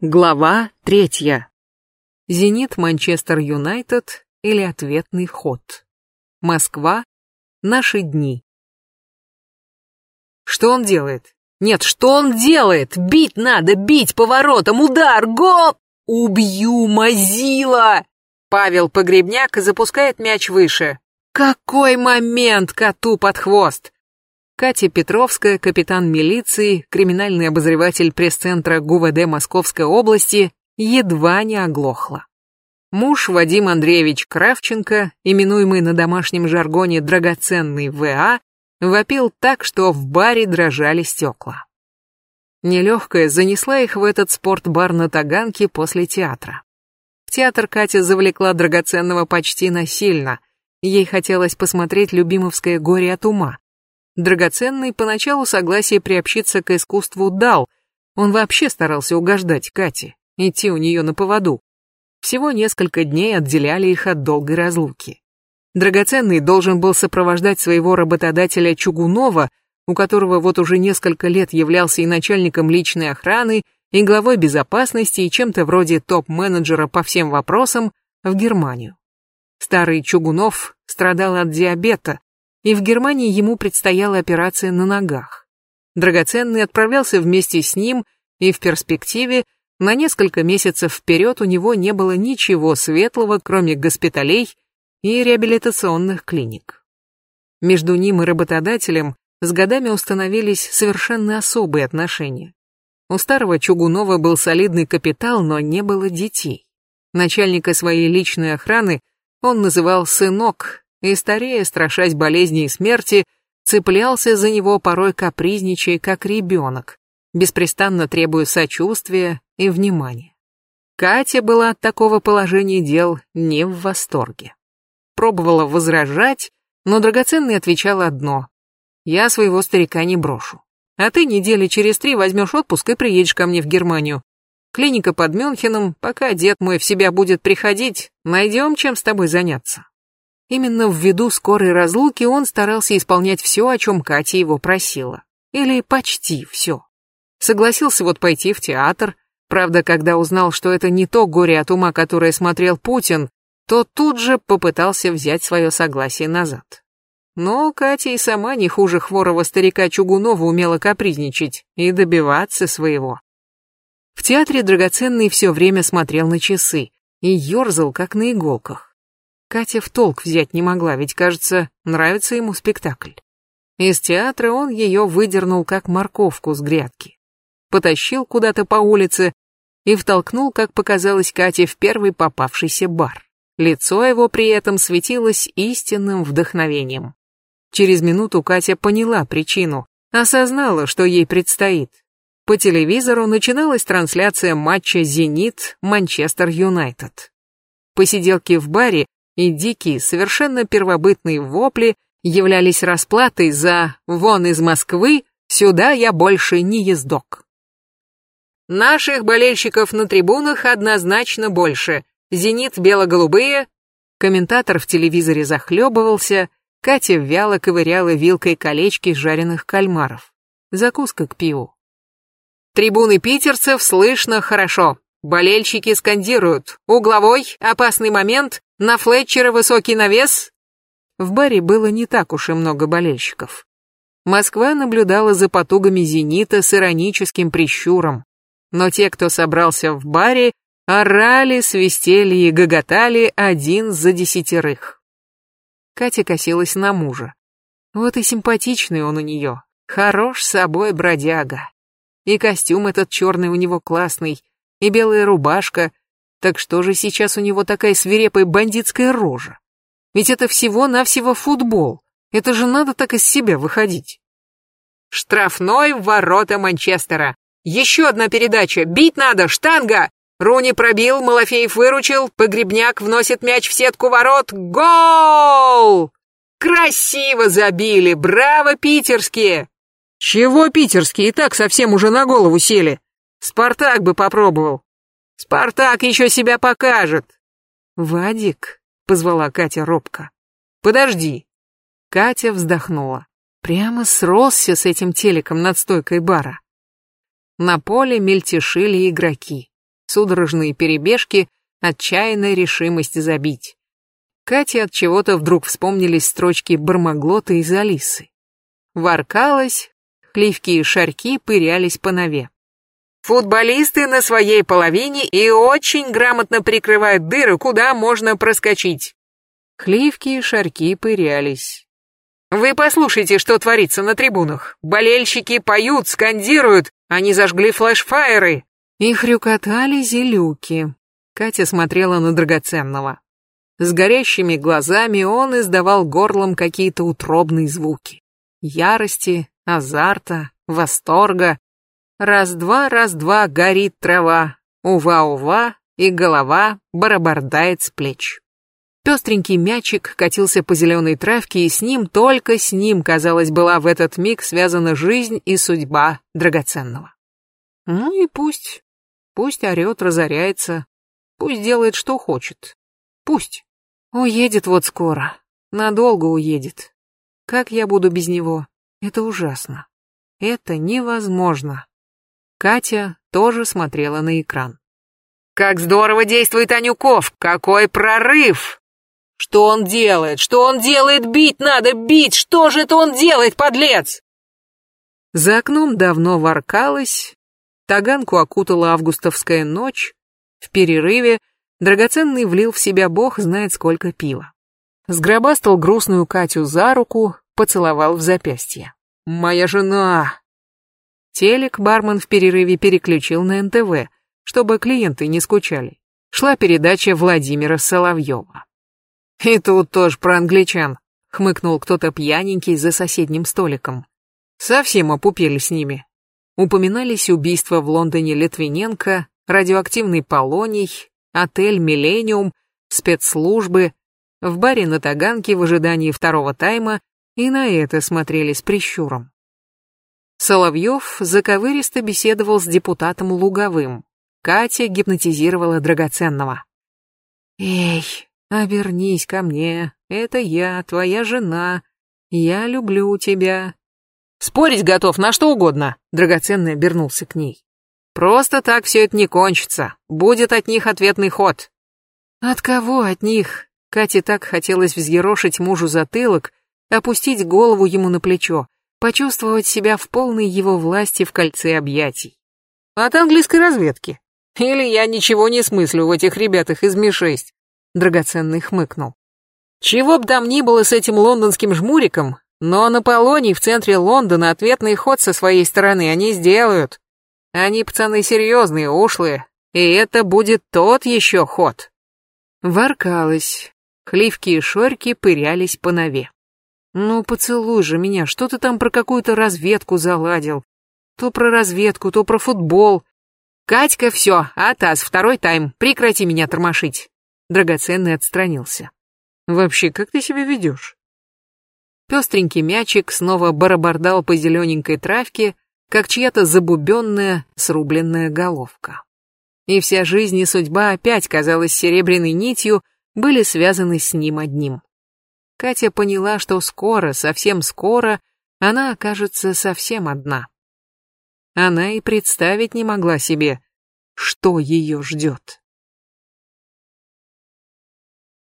Глава третья. Зенит Манчестер Юнайтед или ответный ход. Москва. Наши дни. Что он делает? Нет, что он делает? Бить надо, бить поворотом, удар, гол! Убью, мазила! Павел Погребняк запускает мяч выше. Какой момент коту под хвост! Катя Петровская, капитан милиции, криминальный обозреватель пресс-центра ГУВД Московской области, едва не оглохла. Муж Вадим Андреевич Кравченко, именуемый на домашнем жаргоне драгоценный ВА, вопил так, что в баре дрожали стекла. Нелегкая занесла их в этот спортбар на Таганке после театра. В театр Катя завлекла драгоценного почти насильно. Ей хотелось посмотреть любимовское горе от ума. Драгоценный поначалу согласие приобщиться к искусству дал. Он вообще старался угождать Кате, идти у нее на поводу. Всего несколько дней отделяли их от долгой разлуки. Драгоценный должен был сопровождать своего работодателя Чугунова, у которого вот уже несколько лет являлся и начальником личной охраны, и главой безопасности, и чем-то вроде топ-менеджера по всем вопросам, в Германию. Старый Чугунов страдал от диабета, и в Германии ему предстояла операция на ногах. Драгоценный отправлялся вместе с ним, и в перспективе на несколько месяцев вперед у него не было ничего светлого, кроме госпиталей и реабилитационных клиник. Между ним и работодателем с годами установились совершенно особые отношения. У старого Чугунова был солидный капитал, но не было детей. Начальника своей личной охраны он называл «сынок», и старея, страшась болезни и смерти, цеплялся за него порой капризничая, как ребенок, беспрестанно требуя сочувствия и внимания. Катя была от такого положения дел не в восторге. Пробовала возражать, но драгоценный отвечал одно. «Я своего старика не брошу. А ты недели через три возьмешь отпуск и приедешь ко мне в Германию. Клиника под Мюнхеном, пока дед мой в себя будет приходить, найдем чем с тобой заняться». Именно ввиду скорой разлуки он старался исполнять все, о чем Катя его просила. Или почти все. Согласился вот пойти в театр. Правда, когда узнал, что это не то горе от ума, которое смотрел Путин, то тут же попытался взять свое согласие назад. Но Катя и сама не хуже хворого старика Чугунова умела капризничать и добиваться своего. В театре драгоценный все время смотрел на часы и ерзал, как на иголках. Катя в толк взять не могла, ведь, кажется, нравится ему спектакль. Из театра он ее выдернул, как морковку с грядки. Потащил куда-то по улице и втолкнул, как показалось Кате, в первый попавшийся бар. Лицо его при этом светилось истинным вдохновением. Через минуту Катя поняла причину, осознала, что ей предстоит. По телевизору начиналась трансляция матча «Зенит-Манчестер Юнайтед». Посиделки в баре и дикие, совершенно первобытные вопли являлись расплатой за «вон из Москвы, сюда я больше не ездок». Наших болельщиков на трибунах однозначно больше. «Зенит» бело-голубые. Комментатор в телевизоре захлебывался, Катя вяло ковыряла вилкой колечки жареных кальмаров. Закуска к пиву. Трибуны питерцев слышно хорошо. Болельщики скандируют. Угловой, опасный момент, на Флетчера высокий навес? В баре было не так уж и много болельщиков. Москва наблюдала за потугами «Зенита» с ироническим прищуром. Но те, кто собрался в баре, орали, свистели и гоготали один за десятерых. Катя косилась на мужа. Вот и симпатичный он у нее, хорош собой бродяга. И костюм этот черный у него классный, и белая рубашка, так что же сейчас у него такая свирепая бандитская рожа? Ведь это всего-навсего футбол. Это же надо так из себя выходить. Штрафной в ворота Манчестера. Еще одна передача. Бить надо, штанга! Руни пробил, Малафеев выручил, Погребняк вносит мяч в сетку ворот. Гол! Красиво забили, браво, питерские! Чего питерские, и так совсем уже на голову сели. Спартак бы попробовал. Спартак еще себя покажет. Вадик, позвала Катя робко. Подожди. Катя вздохнула. Прямо сросся с этим телеком над стойкой бара. На поле мельтешили игроки. судорожные перебежки, отчаянная решимость забить. Кате от чего-то вдруг вспомнились строчки Бармаглота из Алисы. Воркалась, хливки и шарьки пырялись по нове. Футболисты на своей половине и очень грамотно прикрывают дыры, куда можно проскочить. Хливки и шарьки пырялись. Вы послушайте, что творится на трибунах. Болельщики поют, скандируют, они зажгли флешфайеры. И хрюкотали зелюки. Катя смотрела на драгоценного. С горящими глазами он издавал горлом какие-то утробные звуки. Ярости, азарта, восторга. Раз-два, раз-два горит трава, ува-ува, и голова барабардает с плеч. Пестренький мячик катился по зеленой травке, и с ним, только с ним, казалось, была в этот миг связана жизнь и судьба драгоценного. Ну и пусть, пусть орет, разоряется, пусть делает, что хочет. Пусть. Уедет вот скоро, надолго уедет. Как я буду без него? Это ужасно. Это невозможно. Катя тоже смотрела на экран. Как здорово действует Анюков! Какой прорыв! Что он делает? Что он делает? Бить надо, бить! Что же это он делает, подлец? За окном давно воркалось, таганку окутала августовская ночь, в перерыве драгоценный влил в себя бог знает сколько пива. Сгробастал грустную Катю за руку, поцеловал в запястье. «Моя жена!» Телек бармен в перерыве переключил на НТВ, чтобы клиенты не скучали. Шла передача Владимира Соловьева. «И тут тоже про англичан», — хмыкнул кто-то пьяненький за соседним столиком. «Совсем опупели с ними». Упоминались убийства в Лондоне Литвиненко, радиоактивный полоний, отель «Миллениум», спецслужбы. В баре на Таганке в ожидании второго тайма и на это смотрели с прищуром. Соловьев заковыристо беседовал с депутатом Луговым. Катя гипнотизировала драгоценного. «Эй, Обернись ко мне, это я, твоя жена. Я люблю тебя. Спорить готов на что угодно, драгоценный обернулся к ней. Просто так все это не кончится. Будет от них ответный ход. От кого от них? Кате так хотелось взъерошить мужу затылок, опустить голову ему на плечо, почувствовать себя в полной его власти в кольце объятий. От английской разведки. Или я ничего не смыслю в этих ребятах из Ми-6. Драгоценный хмыкнул. Чего б там ни было с этим лондонским жмуриком, но на Полонии в центре Лондона ответный ход со своей стороны они сделают. Они пацаны серьезные, ушлые, и это будет тот еще ход. Воркалась. Хливки и шорьки пырялись по нове. Ну, поцелуй же меня, что ты там про какую-то разведку заладил? То про разведку, то про футбол. Катька, все, Атас, второй тайм, прекрати меня тормошить. Драгоценный отстранился. «Вообще, как ты себя ведешь?» Пестренький мячик снова барабардал по зелененькой травке, как чья-то забубенная, срубленная головка. И вся жизнь и судьба опять, казалось, серебряной нитью, были связаны с ним одним. Катя поняла, что скоро, совсем скоро, она окажется совсем одна. Она и представить не могла себе, что ее ждет.